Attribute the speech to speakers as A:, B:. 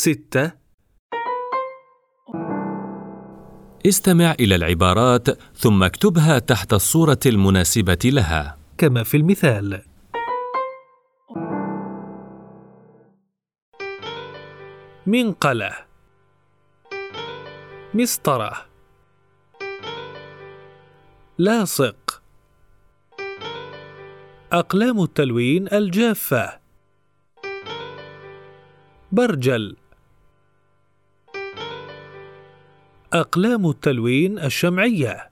A: ستة.
B: استمع إلى العبارات ثم اكتبها تحت الصورة المناسبة لها.
A: كما في المثال. منقلة. مسطرة. لاصق. أقلام التلوين الجافة. برجل. أقلام التلوين الشمعية.